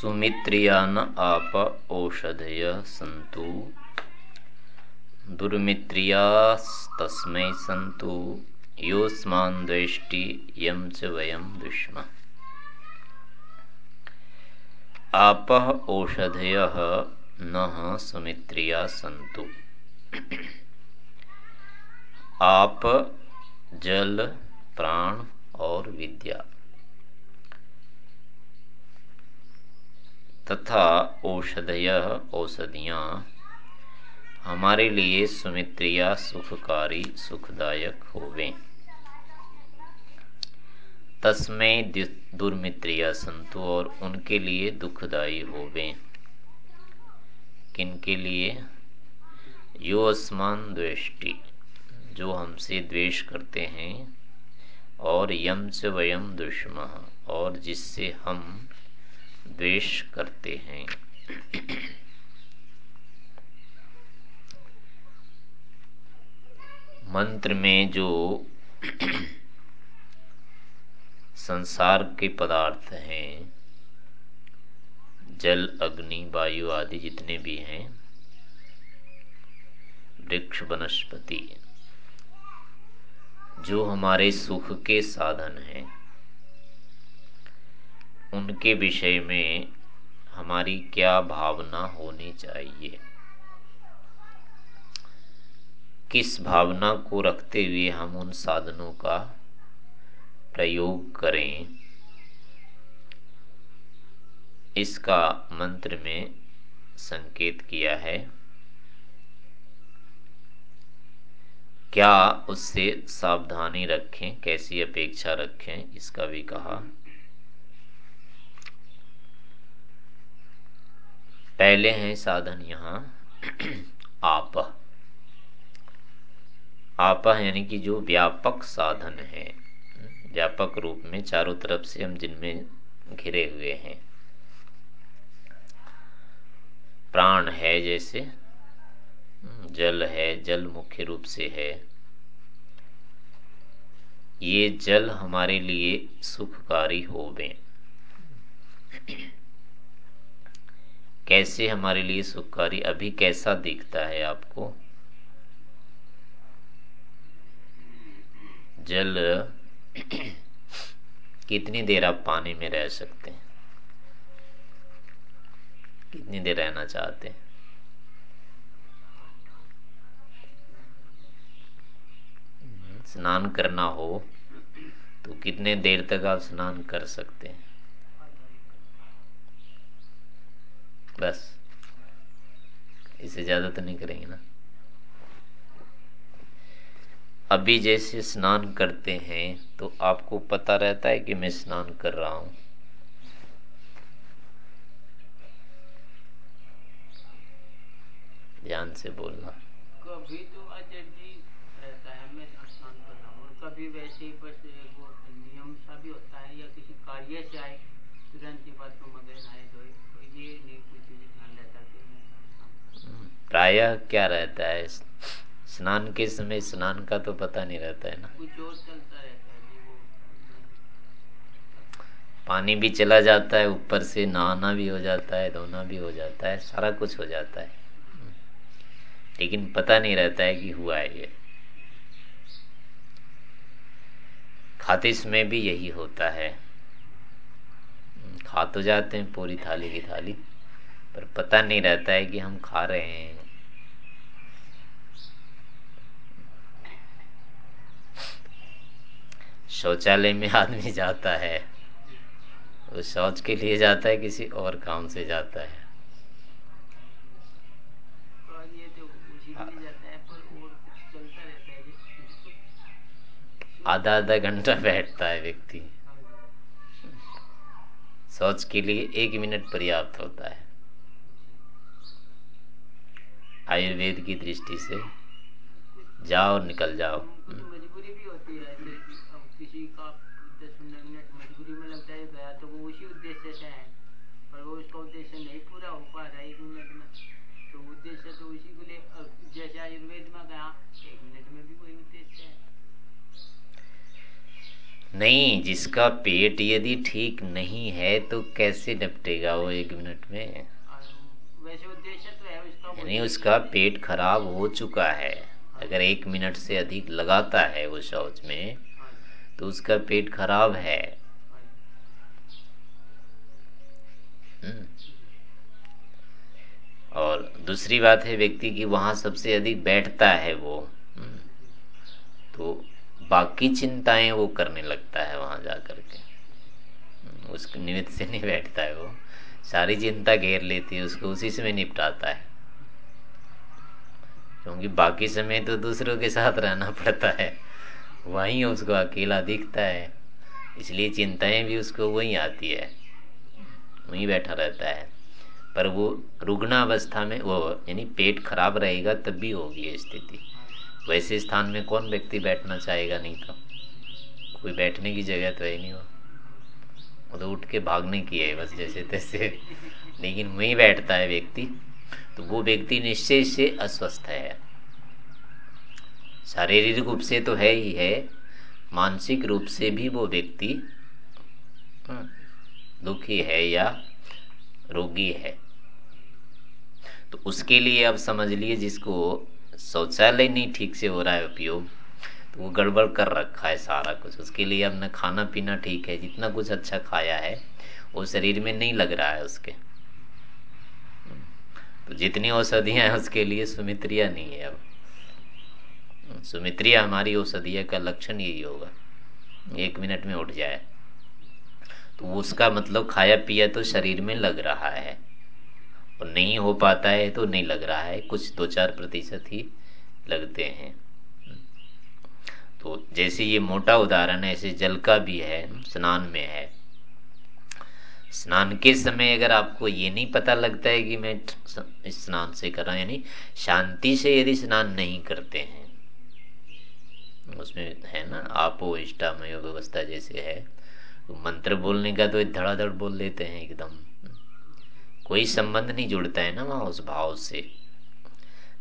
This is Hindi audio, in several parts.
सुमित्रिया न आप औषधय सन्तु। दुर्मित्रियास्तस्मै सन्तु। योऽस्मान् द्वेष्टि, यं च वयं दुष्म। आपः औषधयः न सुमित्रिया सन्तु। आप जल, प्राण और विद्या। तथा औषधय औषधियाँ। हमारे लिए सुमित्रिया सुखकारी, सुखदायक होवे। तस्में दुर्मित्रिया संतु और उनके लिए दुखदायी होवे। किनके लिए? यो असमान द्वेष्टि, जो हमसे द्वेष करते हैं और यम च वयम दुष्म और जिससे हम द्वेष करते हैं। मंत्र में जो संसार के पदार्थ हैं, जल, अग्नि, वायु आदि जितने भी हैं, वृक्ष, वनस्पति, जो हमारे सुख के साधन हैं उनके विषय में हमारी क्या भावना होनी चाहिए? किस भावना को रखते हुए हम उन साधनों का प्रयोग करें? इसका मंत्र में संकेत किया है। क्या उससे सावधानी रखें? कैसी अपेक्षा रखें? इसका भी कहा। पहले हैं साधन यहाँ। आप। आपा यानी कि जो व्यापक साधन है, व्यापक रूप में चारों तरफ़ से हम जिनमें घिरे हुए हैं। प्राण है जैसे, जल है, जल मुख्य रूप से है। ये जल हमारे लिए सुखकारी होवे। कैसे हमारे लिए सुखकारी अभी कैसा दिखता है आपको? जल कितनी देर आप पानी में रह सकते हैं? कितनी देर रहना चाहते हैं? स्नान करना हो तो कितने देर तक आप स्नान कर सकते हैं? बस इससे ज़्यादा तो नहीं करेंगे ना। अभी जैसे स्नान करते हैं तो आपको पता रहता है कि मैं स्नान कर रहा हूँ। ध्यान से बोलना। कभी तो जी रहता है, मैं स्नान कर रहा हूँ कभी वैसे ही बस वो नियम सा भी होता है या किसी कार्य से आए, तुरंत ही बाथरूम में गए, नहाए धोए तो ये नहीं कुछ ध्यान रहता कि हम्म, प्रायः क्या रहता है? स्नान के समय स्नान का तो पता नहीं रहता है ना। पानी भी चला जाता है ऊपर से नहाना भी हो जाता है धोना भी हो जाता है सारा कुछ हो जाता है। लेकिन पता नहीं रहता है कि हुआ है ये। खाते समय भी यही होता है। खा तो जाते हैं पूरी थाली की थाली। पर पता नहीं रहता है कि हम खा रहे हैं। शौचालय में आदमी जाता है वो शौच के लिए जाता है किसी और काम से जाता है। आधा आधा घंटा बैठता है व्यक्ति। शौच के लिए एक मिनट पर्याप्त होता है। आयुर्वेद की दृष्टि से। जाओ निकल जाओ। मजबूरी भी होती है किसी का मिनट मजबूरी में लगता है गया तो वो उसी उद्देश्य से है। पर वो उसका उद्देश्य नहीं पूरा हो पा रहा है एक मिनट में। तो उद्देश्य तो उसी के लिए जैसे आयुर्वेद में एक मिनट में भी वही उद्देश्य है। नहीं जिसका पेट यदि ठीक नहीं है तो कैसे निपटेगा वो एक मिनट में? वैसे उद्देश्य तो यानी उसका पेट खराब हो चुका है अगर एक मिनट से अधिक लगाता है वो शौच में तो उसका पेट खराब है हम्म। और दूसरी बात है व्यक्ति की वहाँ सबसे अधिक बैठता है वो हम्म। तो बाकी चिंताएँ वो करने लगता है वहाँ जाकर के हम्म। उस निमित्त से नहीं बैठता है वो सारी चिंता घेर लेती है, उसको उसी से में निपटाता है क्योंकि बाकी समय तो दूसरों के साथ रहना पड़ता है। वहीं उसको अकेला दिखता है। इसलिए चिंताएँ भी उसको वहीं आती है। वहीं बैठा रहता है। पर वो रुग्ण अवस्था में, वो यानी पेट खराब रहेगा तब भी होगी ये स्थिति। वैसे स्थान में कौन व्यक्ति बैठना चाहेगा नहीं तो? कोई बैठने की जगह तो है नहीं वो। वो तो उठ के भागने की है बस जैसे तैसे। लेकिन वहीं बैठता है व्यक्ति। तो वो व्यक्ति निश्चय से अस्वस्थ है। शारीरिक रूप से तो है ही है मानसिक रूप से भी वो व्यक्ति हाँ, दुखी है या रोगी है। तो उसके लिए अब समझ लिए जिसको शौचालय नहीं ठीक से हो रहा है उपयोग तो वो गड़बड़ कर रखा है सारा कुछ। उसके लिए अब न खाना पीना ठीक है जितना कुछ अच्छा खाया है वो शरीर में नहीं लग रहा है उसके। तो जितनी औषधियाँ हैं उसके लिए सुमित्रिया नहीं है अब। सुमित्रिया हमारी औषधिया का लक्षण यही होगा। एक मिनट में उठ जाए। तो उसका मतलब खाया पिया तो शरीर में लग रहा है। और नहीं हो पाता है तो नहीं लग रहा है। कुछ दो चार प्रतिशत ही लगते हैं। तो जैसे ये मोटा उदाहरण है, ऐसे जल का भी है, स्नान में है। स्नान के समय अगर आपको ये नहीं पता लगता है कि मैं स्नान से कर रहा हूँ, यानी शांति से यदि स्नान नहीं करते हैं, उसमें है ना, आपो इष्टामय व्यवस्था जैसे है तो मंत्र बोलने का तो धड़ाधड़ बोल लेते हैं एकदम। कोई संबंध नहीं जुड़ता है ना वहाँ उस भाव से।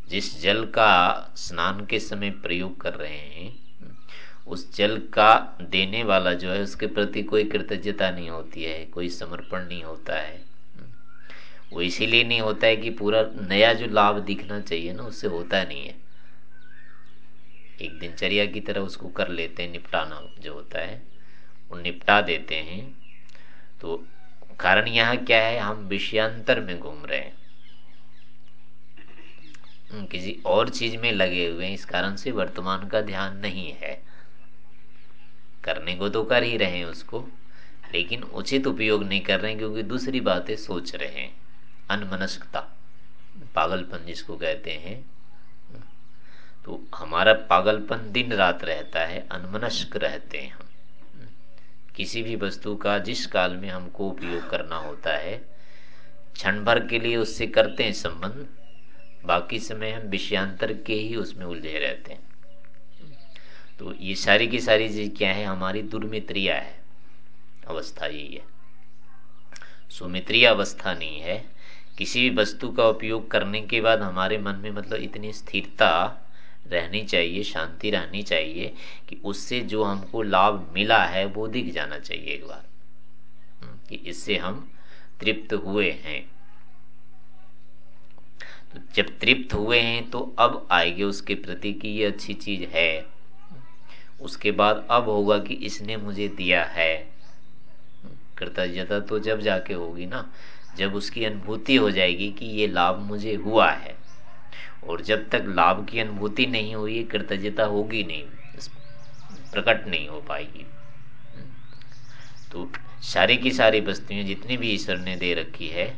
जिस जल का स्नान के समय प्रयोग कर रहे हैं उस जल का देने वाला जो है, उसके प्रति कोई कृतज्ञता नहीं होती है, कोई समर्पण नहीं होता है। वो इसीलिए नहीं होता है कि पूरा नया जो लाभ दिखना चाहिए ना, उससे होता नहीं है। एक दिनचर्या की तरह उसको कर लेते हैं, निपटाना जो होता है, वो निपटा देते हैं। तो कारण यहाँ क्या है, हम विषयांतर में घूम रहे हैं। किसी और चीज़ में लगे हुए हैं, इस कारण से वर्तमान का ध्यान नहीं है। करने को तो कर ही रहे हैं उसको, लेकिन उचित उपयोग नहीं कर रहे हैं क्योंकि दूसरी बातें सोच रहे हैं। अनमनस्कता, पागलपन जिसको कहते हैं। तो हमारा पागलपन दिन रात रहता है, अनमनस्क रहते हैं हम। किसी भी वस्तु का जिस काल में हमको उपयोग करना होता है, क्षण भर के लिए उससे करते हैं संबंध, बाकी समय हम विषयांतर के ही उसमें उलझे रहते हैं। तो ये सारी की सारी चीज़ क्या है? हमारी दुर्मित्रिया है। अवस्था यही है। सुमित्रीय अवस्था नहीं है। किसी भी वस्तु का उपयोग करने के बाद हमारे मन में मतलब इतनी स्थिरता रहनी चाहिए शांति रहनी चाहिए कि उससे जो हमको लाभ मिला है वो दिख जाना चाहिए एक बार। हम्म, कि इससे हम तृप्त हुए हैं। तो जब तृप्त हुए हैं तो अब आएगी उसके प्रति कि ये अच्छी चीज़ है। उसके बाद अब होगा कि इसने मुझे दिया है। कृतज्ञता तो जब जाके होगी ना, जब उसकी अनुभूति हो जाएगी कि ये लाभ मुझे हुआ है। और जब तक लाभ की अनुभूति नहीं हुई कृतज्ञता होगी नहीं प्रकट नहीं हो पाएगी। तो सारी की सारी वस्तुएँ जितनी भी ईश्वर ने दे रखी है,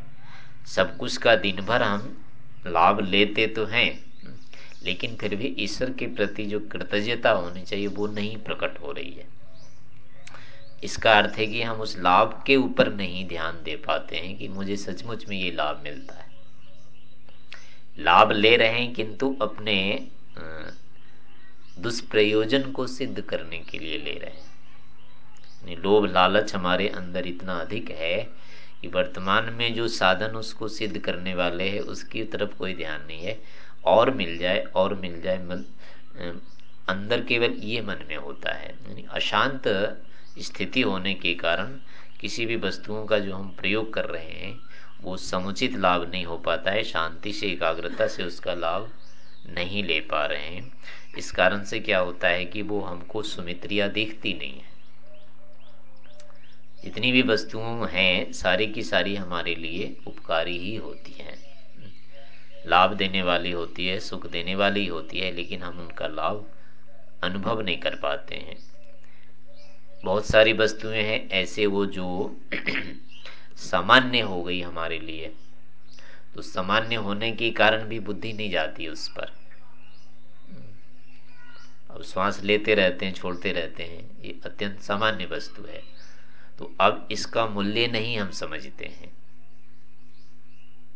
सब कुछ का दिन भर हम लाभ लेते तो हैं। लेकिन फिर भी ईश्वर के प्रति जो कृतज्ञता होनी चाहिए, वो नहीं प्रकट हो रही है। इसका अर्थ है कि हम उस लाभ के ऊपर नहीं ध्यान दे पाते हैं कि मुझे सचमुच में ये लाभ मिलता है। लाभ ले रहे हैं किंतु अपने दुष्प्रयोजन को सिद्ध करने के लिए ले रहे हैं। लोभ लालच हमारे अंदर इतना अधिक है कि वर्तमान में जो साधन उसको सिद्ध करने वाले हैं, उसकी तरफ़ कोई ध्यान नहीं है। और मिल जाए और मिल जाए मन, अंदर केवल ये मन में होता है। यानी अशांत स्थिति होने के कारण किसी भी वस्तुओं का जो हम प्रयोग कर रहे हैं वो समुचित लाभ नहीं हो पाता है शांति से एकाग्रता से उसका लाभ नहीं ले पा रहे हैं। इस कारण से क्या होता है कि वो हमको सुमित्रिया देखती नहीं है। जितनी भी वस्तुओं हैं सारी की सारी हमारे लिए उपकारी ही होती हैं। लाभ देने वाली होती है, सुख देने वाली होती है, लेकिन हम उनका लाभ अनुभव नहीं कर पाते हैं। बहुत सारी वस्तुएँ हैं ऐसे वो जो सामान्य हो गई हमारे लिए। तो सामान्य होने के कारण भी बुद्धि नहीं जाती उस पर। अब श्वास लेते रहते हैं, छोड़ते रहते हैं, ये अत्यंत सामान्य वस्तु है। तो अब इसका मूल्य नहीं हम समझते हैं।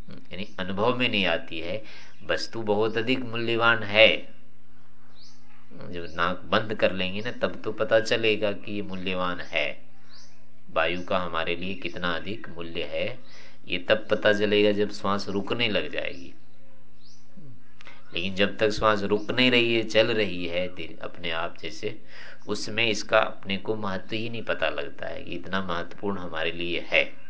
यानी अनुभव में नहीं आती है वस्तु बहुत अधिक मूल्यवान है। जब नाक बंद कर लेंगे ना, तब तो पता चलेगा कि ये मूल्यवान है। वायु का हमारे लिए कितना अधिक मूल्य है, ये तब पता चलेगा जब श्वास रुकने लग जाएगी। लेकिन जब तक श्वास रुक नहीं रही है, चल रही है अपने आप जैसे, उसमें इसका अपने को महत्व ही नहीं पता लगता है कि इतना महत्वपूर्ण हमारे लिए है।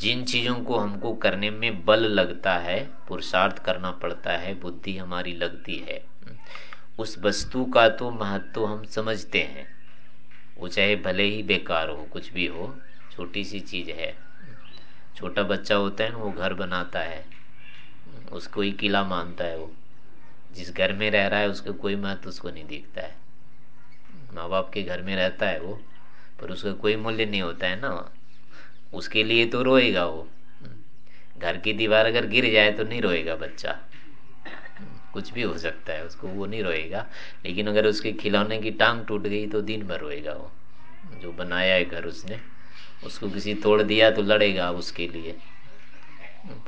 जिन चीज़ों को हमको करने में बल लगता है, पुरुषार्थ करना पड़ता है, बुद्धि हमारी लगती है, उस वस्तु का तो महत्व हम समझते हैं। वो चाहे भले ही बेकार हो, कुछ भी हो, छोटी सी चीज़ है। छोटा बच्चा होता है ना, वो घर बनाता है। उसको ही किला मानता है वो। जिस घर में रह रहा है, उसका कोई महत्व उसको नहीं दिखता है। माँ बाप के घर में रहता है वो, पर उसका कोई मूल्य नहीं होता है ना उसके लिए तो रोएगा वो। घर की दीवार अगर गिर जाए तो नहीं रोएगा बच्चा। कुछ भी हो सकता है, उसको वो नहीं रोएगा। लेकिन अगर उसके खिलौने की टांग टूट गई तो दिन भर रोएगा वो। जो बनाया है घर उसने, उसको किसी तोड़ दिया तो लड़ेगा उसके लिए।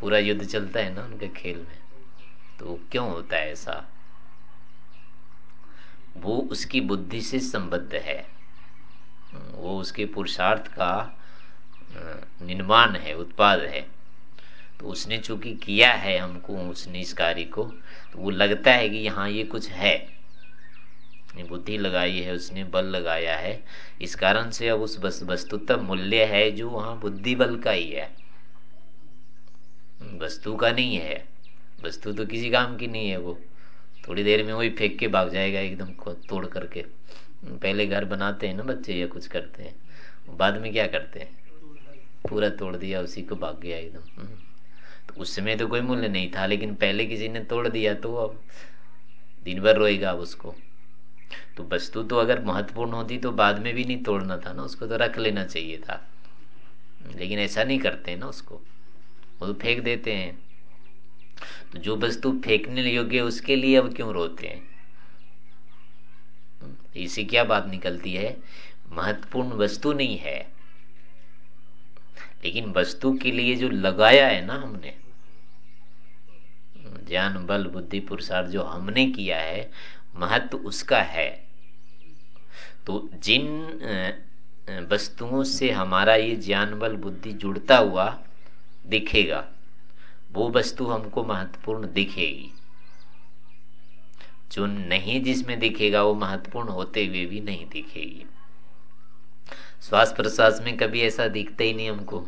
पूरा युद्ध चलता है ना उनके खेल में। तो क्यों होता है ऐसा? वो उसकी बुद्धि से संबद्ध है। वो उसके पुरुषार्थ का निर्माण है, उत्पाद है। तो उसने चूँकि किया है हमको उसने इस कार्य को तो वो लगता है कि यहाँ ये कुछ है। बुद्धि लगाई है, उसने बल लगाया है। इस कारण से अब उस वस्तुतः मूल्य है जो वहाँ बुद्धि बल का ही है। वस्तु का नहीं है। वस्तु तो किसी काम की नहीं है वो। थोड़ी देर में वही फेंक के भाग जाएगा एकदम तोड़ करके। पहले घर बनाते हैं ना बच्चे या कुछ करते हैं। बाद में क्या करते हैं? पूरा तोड़ दिया, उसी को भाग गया एकदम। हम्म। तो उस समय तो कोई मूल्य नहीं था, लेकिन पहले किसी ने तोड़ दिया तो अब दिन भर रोएगा उसको। तो वस्तु तो अगर महत्वपूर्ण होती तो बाद में भी नहीं तोड़ना था ना, उसको तो रख लेना चाहिए था। लेकिन ऐसा नहीं करते ना उसको। वो तो फेंक देते हैं। तो जो वस्तु फेंकने योग्य उसके लिए अब क्यों रोते हैं? इसी क्या बात निकलती है? महत्वपूर्ण वस्तु नहीं है। लेकिन वस्तु के लिए जो लगाया है ना हमने, ज्ञान, बल, बुद्धि, पुरुषार्थ जो हमने किया है, महत्व उसका है। तो जिन वस्तुओं से हमारा ये ज्ञान, बल, बुद्धि जुड़ता हुआ दिखेगा, वो वस्तु हमको महत्वपूर्ण दिखेगी। जो नहीं जिसमें दिखेगा, वो महत्वपूर्ण होते हुए भी नहीं दिखेगी। श्वास प्रश्वास में कभी ऐसा दिखता ही नहीं हमको।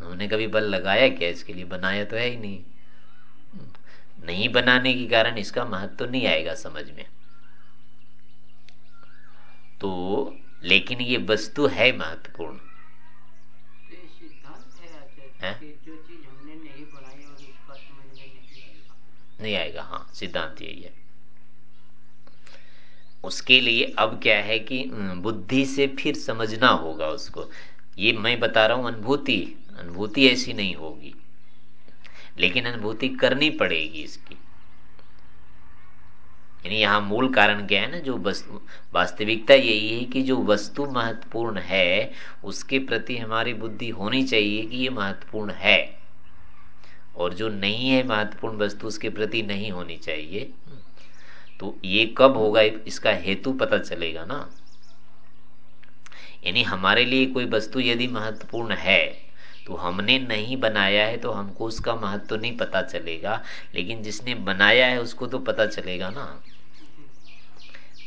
हमने कभी बल लगाया क्या? इसके लिए बनाया तो है ही नहीं। नहीं बनाने के कारण इसका महत्व तो नहीं आएगा समझ में। तो लेकिन ये वस्तु है महत्वपूर्ण। नहीं आएगा हाँ सिद्धांत यही है। उसके लिए अब क्या है कि बुद्धि से फिर समझना होगा उसको। ये मैं बता रहा हूँ, अनुभूति अनुभूति ऐसी नहीं होगी। लेकिन अनुभूति करनी पड़ेगी इसकी। यानी यहाँ मूल कारण क्या है ना, जो वस्तु, वास्तविकता यही है कि जो वस्तु महत्वपूर्ण है, उसके प्रति हमारी बुद्धि होनी चाहिए कि ये महत्वपूर्ण है। और जो नहीं है महत्वपूर्ण वस्तु, उसके प्रति नहीं होनी चाहिए। तो ये कब होगा, इसका हेतु पता चलेगा ना। यानी हमारे लिए कोई वस्तु यदि महत्वपूर्ण है तो हमने नहीं बनाया है तो हमको उसका महत्व तो नहीं पता चलेगा। लेकिन जिसने बनाया है, उसको तो पता चलेगा ना।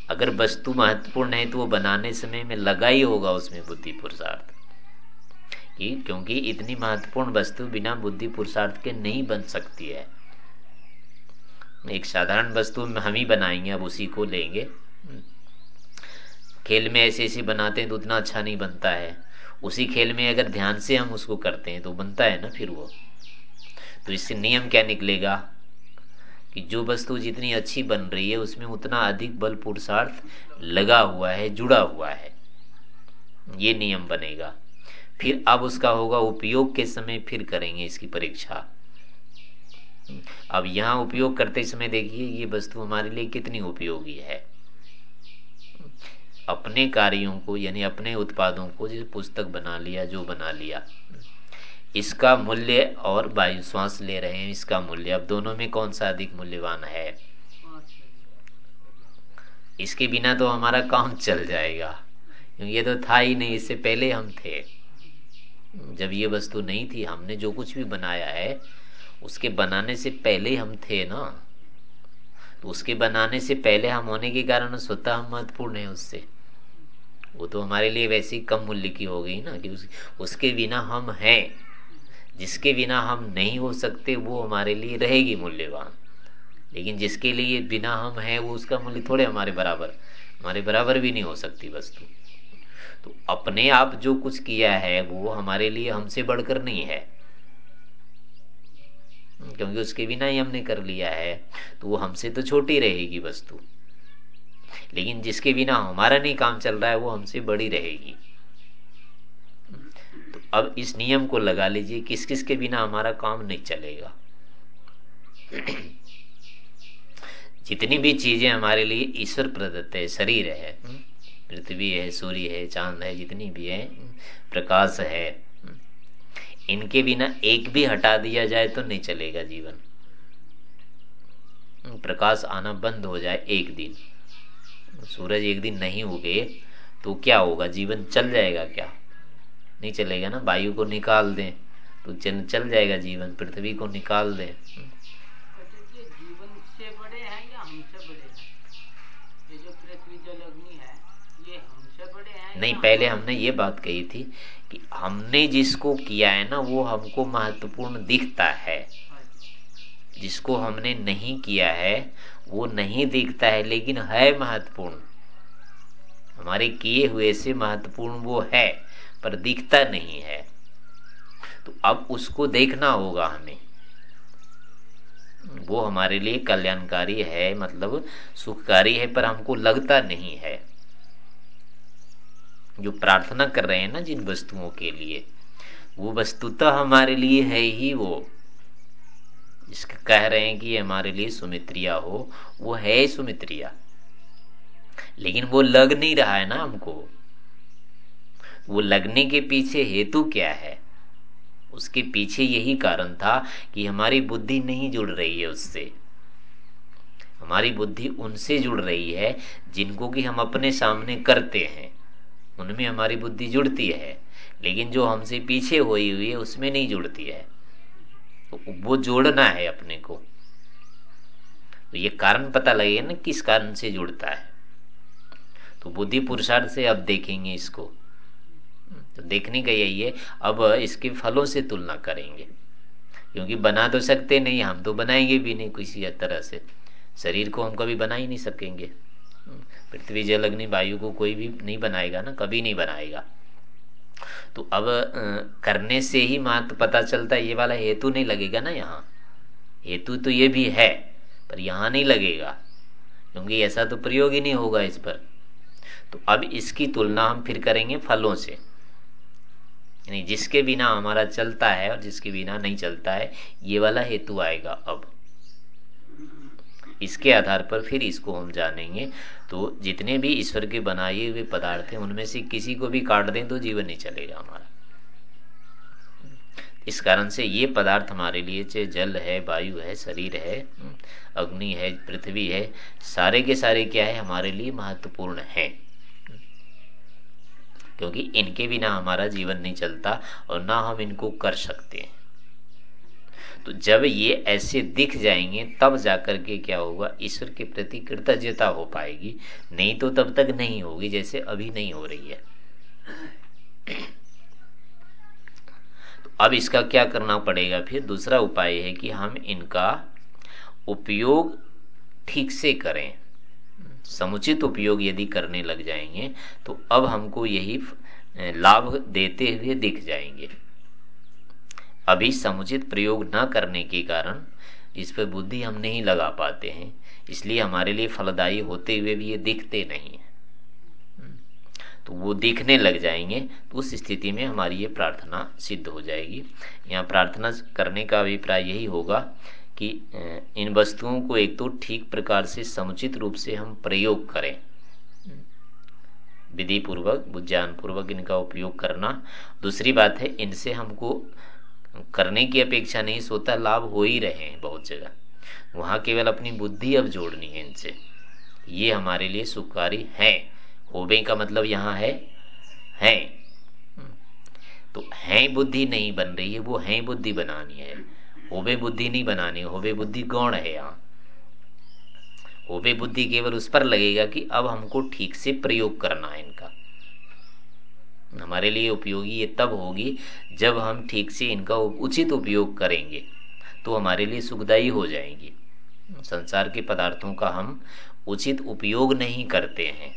अगर वस्तु महत्वपूर्ण है तो वो बनाने समय में लगा ही होगा उसमें बुद्धि पुरुषार्थ। क्योंकि इतनी महत्वपूर्ण वस्तु बिना बुद्धि पुरुषार्थ के नहीं बन सकती है। एक साधारण वस्तु हम ही बनाएँगे, अब उसी को लेंगे। खेल में ऐसे ऐसे बनाते हैं तो उतना अच्छा नहीं बनता है। उसी खेल में अगर ध्यान से हम उसको करते हैं तो बनता है ना फिर वो। तो इससे नियम क्या निकलेगा? कि जो वस्तु जितनी अच्छी बन रही है, उसमें उतना अधिक बल पुरुषार्थ लगा हुआ है, जुड़ा हुआ है। ये नियम बनेगा। फिर अब उसका होगा उपयोग के समय फिर करेंगे इसकी परीक्षा। अब यहाँ उपयोग करते समय देखिए, ये वस्तु हमारे लिए कितनी उपयोगी है। अपने कार्यों को, यानी अपने उत्पादों को, जैसे पुस्तक बना लिया, जो बना लिया, इसका मूल्य और वायु श्वास ले रहे हैं इसका मूल्य। अब दोनों में कौन सा अधिक मूल्यवान है? इसके बिना तो हमारा काम चल जाएगा। क्योंकि ये तो था ही नहीं, इससे पहले हम थे। जब ये वस्तु नहीं थी, हमने जो कुछ भी बनाया है उसके बनाने से पहले हम थे ना। तो उसके बनाने से पहले हम होने के कारण स्वतः हम महत्वपूर्ण है उससे। वो तो हमारे लिए वैसी कम मूल्य की हो गई ना कि उस, उसके बिना हम हैं। जिसके बिना हम नहीं हो सकते वो हमारे लिए रहेगी मूल्यवान। लेकिन जिसके लिए बिना हम हैं वो उसका मूल्य थोड़े हमारे बराबर हमारे बराबर भी नहीं हो सकती वस्तु। तो अपने आप जो कुछ किया है वो हमारे लिए हमसे बढ़कर नहीं है। क्योंकि उसके बिना ही हमने कर लिया है तो वो हमसे तो छोटी रहेगी वस्तु। लेकिन जिसके बिना हमारा नहीं काम चल रहा है, वो हमसे बड़ी रहेगी। तो अब इस नियम को लगा लीजिए किस किस के बिना हमारा काम नहीं चलेगा। जितनी भी चीज़ें हमारे लिए ईश्वर प्रदत्त है, शरीर है, पृथ्वी है, सूर्य है, चाँद है, जितनी भी है, प्रकाश है इनके बिना एक भी हटा दिया जाए तो नहीं चलेगा जीवन। प्रकाश आना बंद हो जाए एक दिन। सूरज एक दिन नहीं उगे तो क्या होगा? जीवन चल जाएगा क्या? नहीं चलेगा ना? वायु को निकाल दें तो चल चल जाएगा जीवन पृथ्वी को निकाल दें। नहीं पहले हमने ये बात कही थी कि हमने जिसको किया है ना, वो हमको महत्वपूर्ण दिखता है। जिसको हमने नहीं किया है, वो नहीं दिखता है, लेकिन है महत्वपूर्ण। हमारे किए हुए से महत्वपूर्ण वो है, पर दिखता नहीं है। तो अब उसको देखना होगा हमें। वो हमारे लिए कल्याणकारी है मतलब सुखकारी है, पर हमको लगता नहीं है। जो प्रार्थना कर रहे हैं ना जिन वस्तुओं के लिए, वो वस्तुतः हमारे लिए है ही वो। इसका कह रहे हैं कि हमारे लिए सुमित्रिया हो, वो है सुमित्रिया। लेकिन वो लग नहीं रहा है ना हमको। वो लगने के पीछे हेतु क्या है? उसके पीछे यही कारण था कि हमारी बुद्धि नहीं जुड़ रही है उससे। हमारी बुद्धि उनसे जुड़ रही है जिनको कि हम अपने सामने करते हैं। उनमें हमारी बुद्धि जुड़ती है, लेकिन जो हमसे पीछे हुई हुई है, उसमें नहीं जुड़ती है। तो वो जोड़ना है अपने को। तो ये कारण पता लगेगा ना किस कारण से जुड़ता है। तो बुद्धि पुरुषार्थ से अब देखेंगे इसको। तो देखने का यही है, अब इसके फलों से तुलना करेंगे। क्योंकि बना तो सकते नहीं, हम तो बनाएँगे भी नहीं किसी तरह से। शरीर को हम कभी बना ही नहीं सकेंगे। पृथ्वी जल अग्नि वायु को कोई भी नहीं बनाएगा ना, कभी नहीं बनाएगा। तो अब करने से ही महत्व पता चलता है, ये वाला हेतु नहीं लगेगा ना यहाँ। हेतु तो ये भी है, पर यहाँ नहीं लगेगा, क्योंकि ऐसा तो प्रयोग ही नहीं होगा इस पर। तो अब इसकी तुलना हम फिर करेंगे फलों से। यानी जिसके बिना हमारा चलता है और जिसके बिना नहीं चलता है, ये वाला हेतु आएगा अब। इसके आधार पर फिर इसको हम जानेंगे। तो जितने भी ईश्वर के बनाए हुए पदार्थ हैं, उनमें से किसी को भी काट दें तो जीवन नहीं चलेगा हमारा। इस कारण से ये पदार्थ हमारे लिए चाहे जल है, वायु है, शरीर है, अग्नि है, पृथ्वी है, सारे के सारे क्या है, हमारे लिए महत्वपूर्ण है। क्योंकि इनके बिना हमारा जीवन नहीं चलता और ना हम इनको कर सकते हैं। तो जब ये ऐसे दिख जाएँगे, तब जाकर के क्या होगा? ईश्वर के प्रति कृतज्ञता हो पाएगी। नहीं तो तब तक नहीं होगी, जैसे अभी नहीं हो रही है। तो अब इसका क्या करना पड़ेगा फिर? दूसरा उपाय है कि हम इनका उपयोग ठीक से करें। समुचित उपयोग यदि करने लग जाएँगे तो अब हमको यही लाभ देते हुए दिख जाएँगे। अभी समुचित प्रयोग न करने के कारण इस पर बुद्धि हम नहीं लगा पाते हैं। इसलिए हमारे लिए फलदायी होते हुए भी ये दिखते नहीं तो वो दिखने लग जाएँगे तो उस स्थिति में हमारी ये प्रार्थना सिद्ध हो जाएगी। यहाँ प्रार्थना करने का अभिप्राय यही होगा कि इन वस्तुओं को एक तो ठीक प्रकार से, समुचित रूप से हम प्रयोग करें। विधि पूर्वक बुज्ञान पूर्वक इनका उपयोग करना। दूसरी बात है, इनसे हमको करने की अपेक्षा नहीं सोता लाभ हो ही रहे हैं बहुत जगह। वहाँ केवल अपनी बुद्धि अब जोड़नी है इनसे। ये हमारे लिए सुखकारी है। होबे का मतलब यहाँ है है। तो है बुद्धि नहीं बन रही है, वो है बुद्धि बनानी है। होबे बुद्धि नहीं बनानी, होबे बुद्धि गौण है यहाँ। होबे बुद्धि केवल उस पर लगेगा कि अब हमको ठीक से प्रयोग करना है इनका। हमारे लिए उपयोगी ये तब होगी जब हम ठीक से इनका उचित उपयोग करेंगे तो हमारे लिए सुखदायी हो जाएँगी। संसार के पदार्थों का हम उचित उपयोग नहीं करते हैं।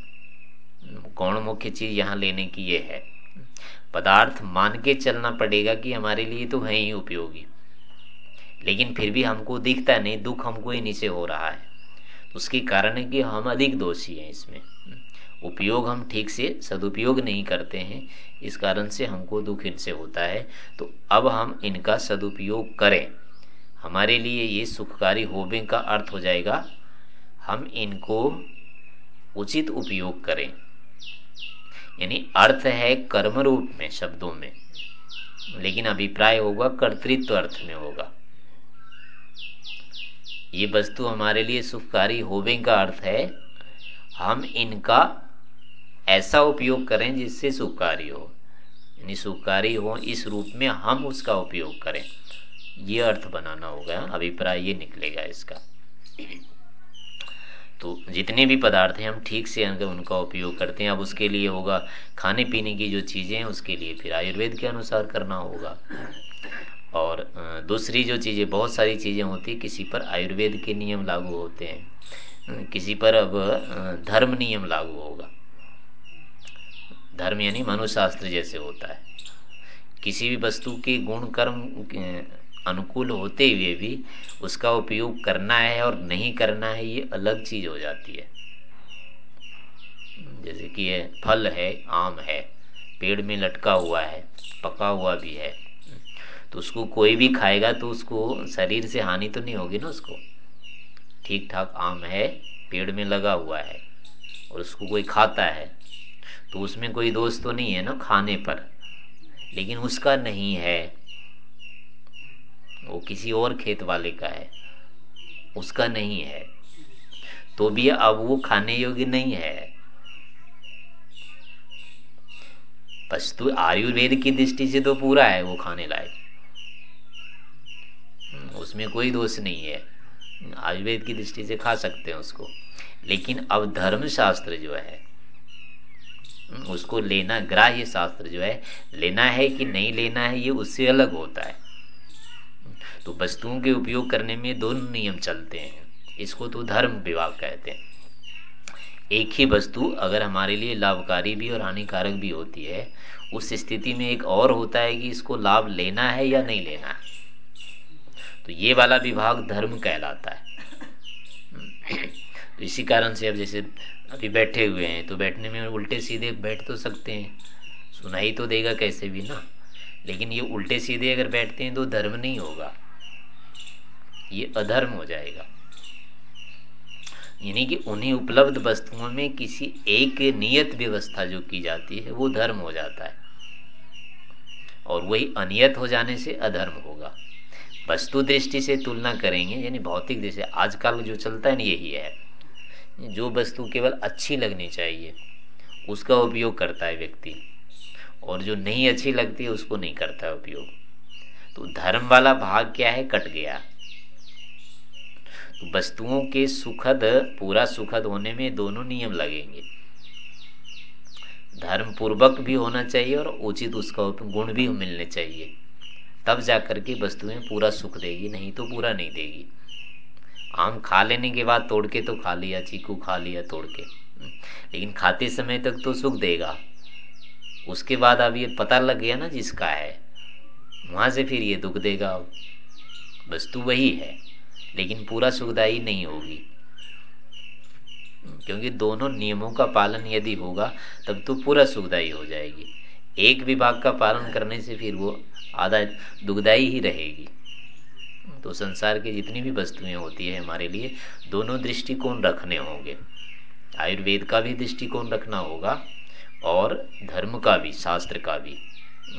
कौन मुख्य चीज़ यहाँ लेने की ये है? पदार्थ मान के चलना पड़ेगा कि हमारे लिए तो है ही उपयोगी। लेकिन फिर भी हमको दिखता नहीं, दुख हमको ही नीचे हो रहा है। उसके कारण है कि हम अधिक दोषी हैं इसमें। उपयोग हम ठीक से सदुपयोग नहीं करते हैं, इस कारण से हमको दुख इनसे होता है। तो अब हम इनका सदुपयोग करें। हमारे लिए ये सुखकारी होबे का अर्थ हो जाएगा, हम इनको उचित उपयोग करें। यानी अर्थ है कर्म रूप में, शब्दों में। लेकिन अभिप्राय होगा, कर्तृत्व अर्थ में होगा। ये वस्तु हमारे लिए सुखकारी होबे का अर्थ है, हम इनका ऐसा उपयोग करें जिससे सुखकारी हो। यानी सुखकारी हो, इस रूप में हम उसका उपयोग करें। ये अर्थ बनाना होगा अभिप्राय ये निकलेगा इसका। तो जितने भी पदार्थ हैं, हम ठीक से अगर उनका उपयोग करते हैं, अब उसके लिए होगा खाने पीने की जो चीज़ें हैं, उसके लिए फिर आयुर्वेद के अनुसार करना होगा। और दूसरी जो चीज़ें, बहुत सारी चीज़ें होती किसी पर आयुर्वेद के नियम लागू होते हैं। किसी पर अब धर्म नियम लागू होगा। धर्म यानी मनुशास्त्र जैसे होता है। किसी भी वस्तु के गुण कर्म अनुकूल होते हुए भी उसका उपयोग करना है और नहीं करना है, ये अलग चीज़ हो जाती है। जैसे कि ये फल है, आम है, पेड़ में लटका हुआ है, पका हुआ भी है तो उसको कोई भी खाएगा तो उसको शरीर से हानि तो नहीं होगी ना उसको। ठीक ठाक आम है, पेड़ में लगा हुआ है और उसको कोई खाता है तो उसमें कोई दोष तो नहीं है ना खाने पर। लेकिन उसका नहीं है। वो किसी और खेत वाले का है। उसका नहीं है। तो भी अब वो खाने योग्य नहीं है। वस्तु आयुर्वेद की दृष्टि से तो पूरा है वो खाने लायक। उसमें कोई दोष नहीं है। आयुर्वेद की दृष्टि से खा सकते हैं उसको। लेकिन अब धर्मशास्त्र जो है उसको लेना, ग्राह्य शास्त्र जो है, लेना है कि नहीं लेना है, ये उससे अलग होता है। तो वस्तुओं के उपयोग करने में दोनों नियम चलते हैं। इसको तो धर्म विभाग कहते हैं। एक ही वस्तु अगर हमारे लिए लाभकारी भी और हानिकारक भी होती है, उस स्थिति में एक और होता है कि इसको लाभ लेना है या नहीं लेना है। तो ये वाला विभाग धर्म कहलाता है। तो इसी कारण से अब जैसे अभी बैठे हुए हैं तो बैठने में उल्टे सीधे बैठ तो सकते हैं। सुनाई तो देगा कैसे भी ना। लेकिन ये उल्टे सीधे अगर बैठते हैं तो धर्म नहीं होगा। ये अधर्म हो जाएगा। यानी कि उन्हें उपलब्ध वस्तुओं में किसी एक नियत व्यवस्था जो की जाती है, वो धर्म हो जाता है। और वही अनियत हो जाने से अधर्म होगा। वस्तु दृष्टि से तुलना करेंगे, यानी भौतिक दृष्टि आजकल जो चलता है ना, यही है। जो वस्तु केवल अच्छी लगनी चाहिए, उसका उपयोग करता है व्यक्ति। और जो नहीं अच्छी लगती है, उसको नहीं करता उपयोग। तो धर्म वाला भाग क्या है? कट गया। तो वस्तुओं के सुखद, पूरा सुखद होने में दोनों नियम लगेंगे। धर्म पूर्वक भी होना चाहिए और उचित उसका गुण भी मिलने चाहिए। तब जाकर के वस्तुएँ पूरा सुख देगी, नहीं तो पूरा नहीं देगी। आम खा लेने के बाद तोड़ के तो खा लिया, चीकू खा लिया तोड़ के। लेकिन खाते समय तक तो सुख देगा। उसके बाद अब ये पता लग गया ना जिसका है, वहाँ से फिर ये दुख देगा। अब वस्तु वही है, लेकिन पूरा सुखदायी नहीं होगी। क्योंकि दोनों नियमों का पालन यदि होगा, तब तो पूरा सुखदायी हो जाएगी। एक विभाग का पालन करने से फिर वो आधा दुखदायी ही रहेगी। तो संसार की जितनी भी वस्तुएँ होती है हमारे लिए, दोनों दृष्टिकोण रखने होंगे। आयुर्वेद का भी दृष्टिकोण रखना होगा और धर्म का भी, शास्त्र का भी।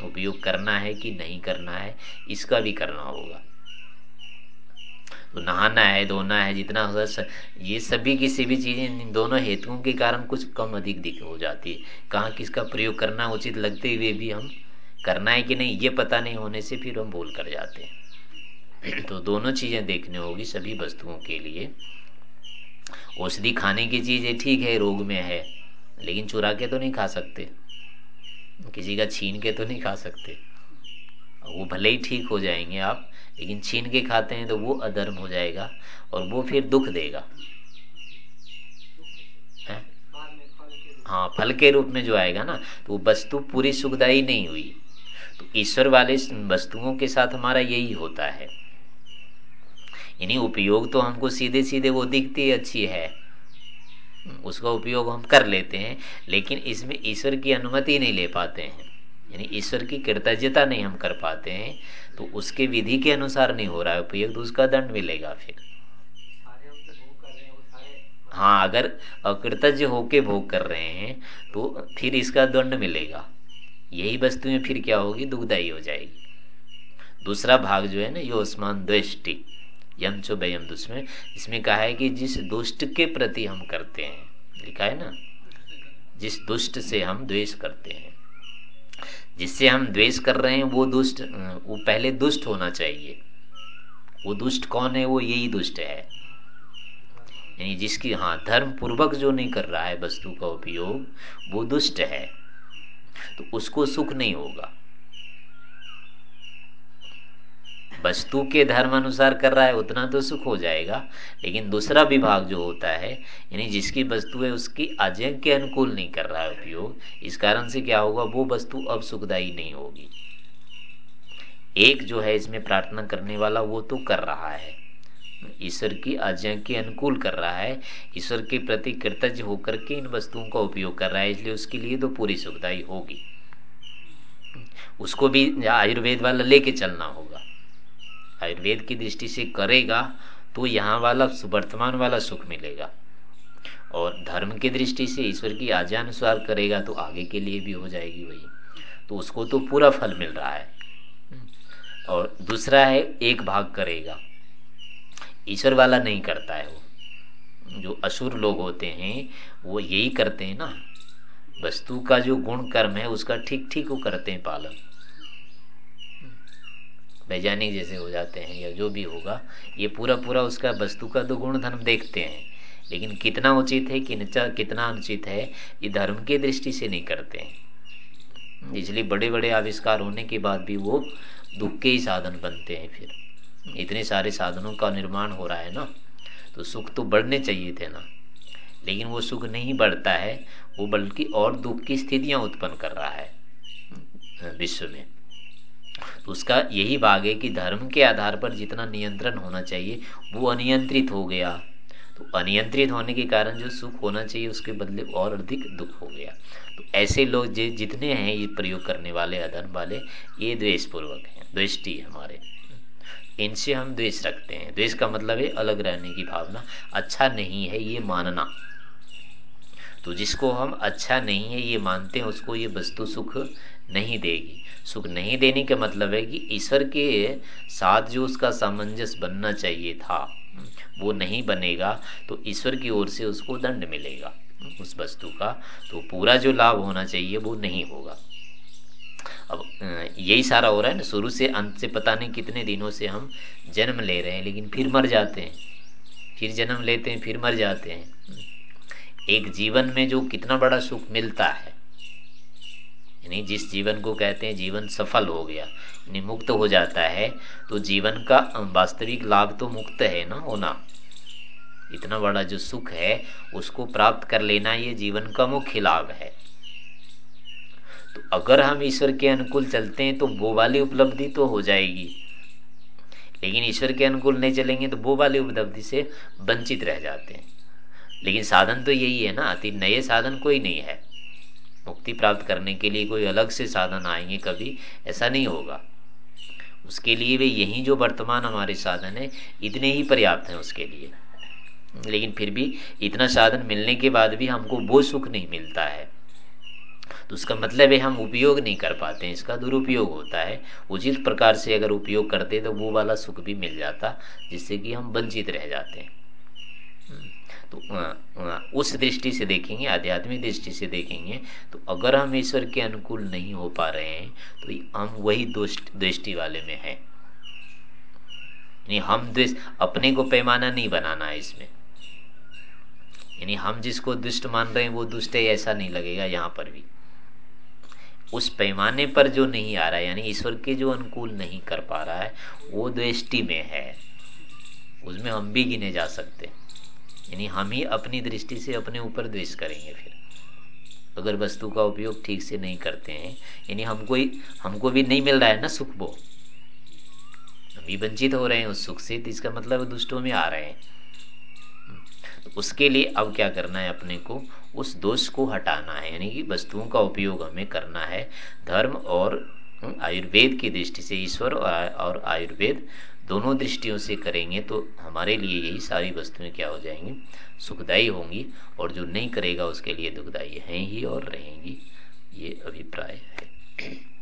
उपयोग करना है कि नहीं करना है, इसका भी करना होगा। तो नहाना है, धोना है, जितना हो ये सभी किसी भी चीज़ें दोनों हेतुओं के कारण कुछ कम अधिक दिख हो जाती है। कहाँ किसका प्रयोग करना उचित लगते हुए भी हम, करना है कि नहीं, ये पता नहीं होने से फिर हम भूल कर जाते हैं। तो दोनों चीज़ें देखने होगी सभी वस्तुओं के लिए। औषधि खाने की चीज़ें ठीक है, रोग में है, लेकिन चुरा के तो नहीं खा सकते। किसी का छीन के तो नहीं खा सकते। वो भले ही ठीक हो जाएँगे आप, लेकिन छीन के खाते हैं तो वो अधर्म हो जाएगा और वो फिर दुख देगा। है? हाँ फल के रूप में जो आएगा ना तो वो वस्तु पूरी सुखदायी नहीं हुई। तो ईश्वर वाले वस्तुओं के साथ हमारा यही होता है। यानी उपयोग तो हमको सीधे सीधे वो दिखती अच्छी है। उसका उपयोग हम कर लेते हैं, लेकिन इसमें ईश्वर की अनुमति नहीं ले पाते हैं। यानी ईश्वर की कृतज्ञता नहीं हम कर पाते हैं तो उसके विधि के अनुसार नहीं हो रहा है उपयोग तो उसका दंड मिलेगा फिर। हाँ अगर अकृतज्ञ होके भोग कर रहे हैं तो फिर इसका दंड मिलेगा। यही वस्तुएँ फिर क्या होगी? दुखदायी हो जाएगी। दूसरा भाग जो है ना योस्मान द्वेष्टि। यम चो बयम दुष्में इसमें कहा है कि जिस दुष्ट के प्रति हम करते हैं, लिखा है ना? जिस दुष्ट से हम द्वेष करते हैं। जिससे हम द्वेष कर रहे हैं, वो दुष्ट, वो पहले दुष्ट होना चाहिए। वो दुष्ट कौन है? वो यही दुष्ट है। यानी जिसकी हाँ धर्म पूर्वक जो नहीं कर रहा है वस्तु का उपयोग, वो दुष्ट है। तो उसको सुख नहीं होगा। वस्तु के धर्म अनुसार कर रहा है, उतना तो सुख हो जाएगा। लेकिन दूसरा विभाग जो होता है, यानी जिसकी वस्तु है, उसकी अजय के अनुकूल नहीं कर रहा है उपयोग। इस कारण से क्या होगा, वो वस्तु अब सुखदायी नहीं होगी। एक जो है इसमें प्रार्थना करने वाला, वो तो कर रहा है। ईश्वर की आज्ञा के अनुकूल कर रहा है। ईश्वर के प्रति कृतज्ञ होकर के इन वस्तुओं का उपयोग कर रहा है, इसलिए उसके लिए तो पूरी सुखदाई होगी। उसको भी आयुर्वेद वाला लेके चलना होगा। आयुर्वेद की दृष्टि से करेगा तो यहाँ वाला वर्तमान वाला सुख मिलेगा। और धर्म की दृष्टि से ईश्वर की आज्ञा अनुसार करेगा तो आगे के लिए भी हो जाएगी वही। तो उसको तो पूरा फल मिल रहा है। और दूसरा है, एक भाग करेगा। ईश्वर वाला नहीं करता है वो। जो असुर लोग होते हैं, वो यही करते हैं ना। वस्तु का जो गुण कर्म है, उसका ठीक ठीक वो करते हैं पालन। वैज्ञानिक जैसे हो जाते हैं या जो भी होगा, ये पूरा पूरा उसका वस्तु का तो गुण धर्म देखते हैं। लेकिन कितना उचित है कि कितना अनुचित है, ये धर्म की दृष्टि से नहीं करते हैं। इसलिए बड़े बड़े आविष्कार होने के बाद भी वो दुख के ही साधन बनते हैं फिर। इतने सारे साधनों का निर्माण हो रहा है ना तो सुख तो बढ़ने चाहिए थे ना। लेकिन वो सुख नहीं बढ़ता है, वो बल्कि और दुख की स्थितियाँ उत्पन्न कर रहा है, विश्व में। उसका यही भाग है कि धर्म के आधार पर जितना नियंत्रण होना चाहिए, वो अनियंत्रित हो गया। तो अनियंत्रित होने के कारण जो सुख होना चाहिए, उसके बदले और अधिक दुख हो गया। तो ऐसे लोग जो, जितने हैं, ये प्रयोग करने वाले, अधर्म वाले, ये द्वेष पूर्वक हैं। द्वेष्टि हमारे। इनसे हम द्वेष रखते हैं। द्वेष का मतलब है अलग रहने की भावना। अच्छा नहीं है ये मानना। तो जिसको हम अच्छा नहीं है ये मानते हैं, उसको ये वस्तु सुख नहीं देगी। सुख नहीं देने का मतलब है कि ईश्वर के साथ जो उसका सामंजस्य बनना चाहिए था, वो नहीं बनेगा तो ईश्वर की ओर से उसको दंड मिलेगा, उस वस्तु का। तो पूरा जो लाभ होना चाहिए, वो नहीं होगा। अब यही सारा हो रहा है ना, शुरू से अंत से पता नहीं कितने दिनों से हम जन्म ले रहे हैं, लेकिन फिर मर जाते हैं। फिर जन्म लेते हैं, फिर मर जाते हैं। एक जीवन में जो कितना बड़ा सुख मिलता है यानी जिस जीवन को कहते हैं, जीवन सफल हो गया, यानी मुक्त हो जाता है तो जीवन का वास्तविक लाभ तो मुक्त है ना होना इतना बड़ा जो सुख है, उसको प्राप्त कर लेना ये जीवन का मुख्य लाभ है। तो अगर हम ईश्वर के अनुकूल चलते हैं तो वो वाली उपलब्धि तो हो जाएगी। लेकिन ईश्वर के अनुकूल नहीं चलेंगे तो वो वाली उपलब्धि से वंचित रह जाते हैं। लेकिन साधन तो यही है ना, अति नए साधन कोई नहीं है। मुक्ति प्राप्त करने के लिए कोई अलग से साधन आएँगे कभी, ऐसा नहीं होगा। उसके लिए वे यही जो वर्तमान हमारे साधन है, इतने ही पर्याप्त हैं उसके लिए। लेकिन फिर भी इतना साधन मिलने के बाद भी हमको वो सुख नहीं मिलता है। तो उसका मतलब है हम उपयोग नहीं कर पाते हैं, इसका दुरुपयोग होता है। उचित प्रकार से अगर उपयोग करते तो वो वाला सुख भी मिल जाता, जिससे कि हम वंचित रह जाते हैं। तो उस दृष्टि से देखेंगे, आध्यात्मिक दृष्टि से देखेंगे तो अगर हम ईश्वर के अनुकूल नहीं हो पा रहे हैं तो हम वही दृष्टि वाले में हैं। यानी हम अपने को पैमाना नहीं बनाना है इसमें। यानी हम जिसको दुष्ट मान रहे हैं, वो दुष्ट है, ऐसा नहीं लगेगा यहाँ पर भी। उस पैमाने पर जो नहीं आ रहा है, यानी ईश्वर के जो अनुकूल नहीं कर पा रहा है, वो दृष्टि में है। उसमें हम भी गिने जा सकते यानी हम ही अपनी दृष्टि से अपने ऊपर द्वेष करेंगे फिर। अगर वस्तु का उपयोग ठीक से नहीं करते हैं, यानी हमको ही हमको भी नहीं मिल रहा है ना सुख वो हम भी वंचित हो रहे हैं, उस सुख से तो इसका मतलब दुष्टों में आ रहे हैं। उसके लिए अब क्या करना है अपने को? उस दोष को हटाना है, यानी कि वस्तुओं का उपयोग हमें करना है। धर्म और आयुर्वेद की दृष्टि से ईश्वर और आयुर्वेद दोनों दृष्टियों से करेंगे तो हमारे लिए यही सारी वस्तुएँ क्या हो जाएँगी? सुखदायी होंगी और जो नहीं करेगा उसके लिए दुखदायी हैं ही और रहेंगी। ये अभिप्राय है।